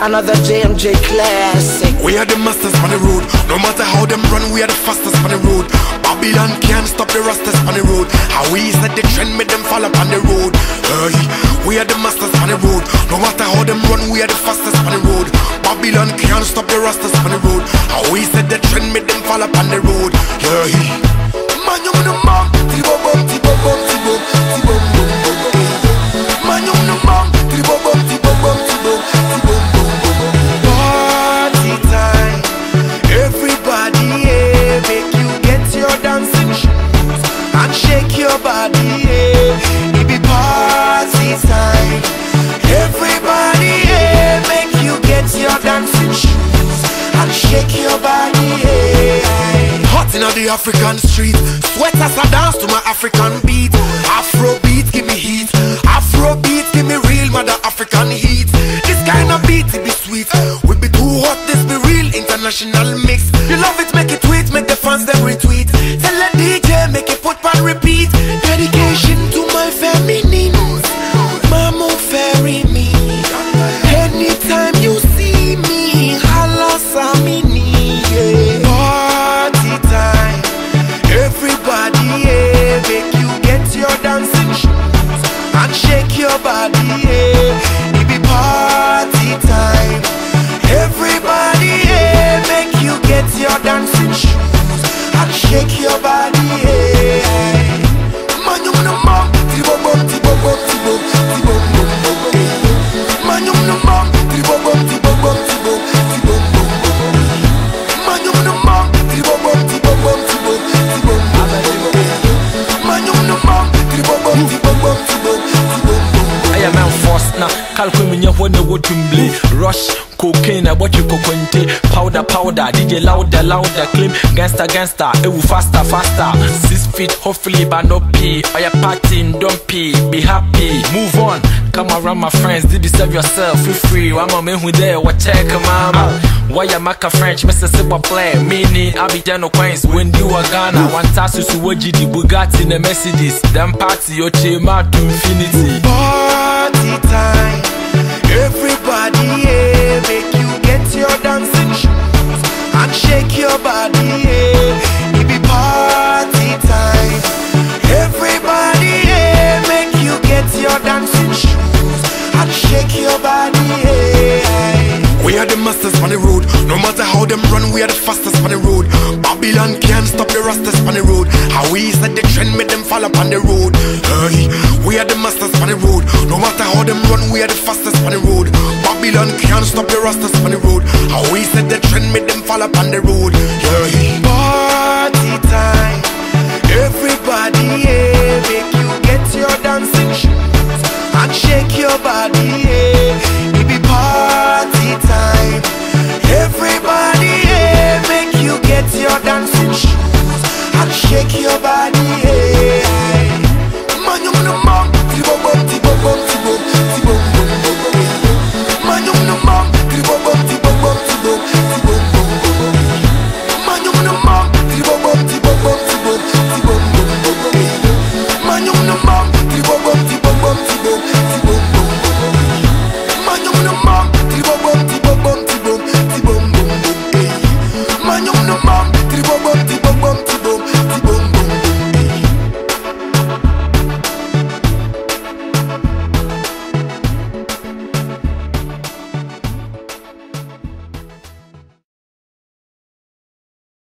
Another JMJ classic. We are the masters on the road. No matter how them run, we are the fastest on the road. Babylon can't stop the rastas on the road. How we set the trend, make them fall up on the road. Hey, we are the masters on the road. No matter how them run, we are the fastest on the road. Babylon can't stop the rastas on the road. How we set the trend, make them fall up on the road. Shake your body, yeah. Hot in the African street, sweaters are dance to my African beat. Afro beat, give me heat. Afro beat, give me real mother African heat. This kind of beat, it be sweet. We be too hot, this be real international mix. You love it, make it tweet, make the fans them retweet. Tell the DJ, make it put on repeat. Dedication shake your body, yeah. Man, you know, man, tibo bum, tibo bum, tibo, tibo bum, eh. Man, you know, man, tibo bum, tibo bum, tibo, tibo bum, eh. Man, you know, man, tibo bum, tibo bum, tibo, tibo eh. Man, you know, man, tibo bum, tibo bum, tibo, tibo bum, bum, ɛyɛ mɛnfɔs na kalko menyɛ hɔ na wɔtumble rush cocaine na wɔtwe kokonte powder powder dj louder louder claim gangster gangster ewu faster faster. Six feet hopefully but no pee. Ɔyɛ don't pee be happy. Move on. Come around my friends did you serve yourself? Feel free. Wama mehu dɛ wɔkyɛ kamama wɔyɛ maka french mr sibɔ play mini abidjan no coins. Wendi wɔ ghana wanta susu wɔ gidi bugatti na mercedes. Dem party ɔkyee ma to infinity masters on the road. No matter how them run, we are the fastest on the road. Babylon can't stop the rastas on the road. How we set the trend, make them fall up on the road. Hey, we are the masters on the road. No matter how them run, we are the fastest on the road. Babylon can't stop the rastas on the road. How we set the trend, make them fall up on the road. Yeah,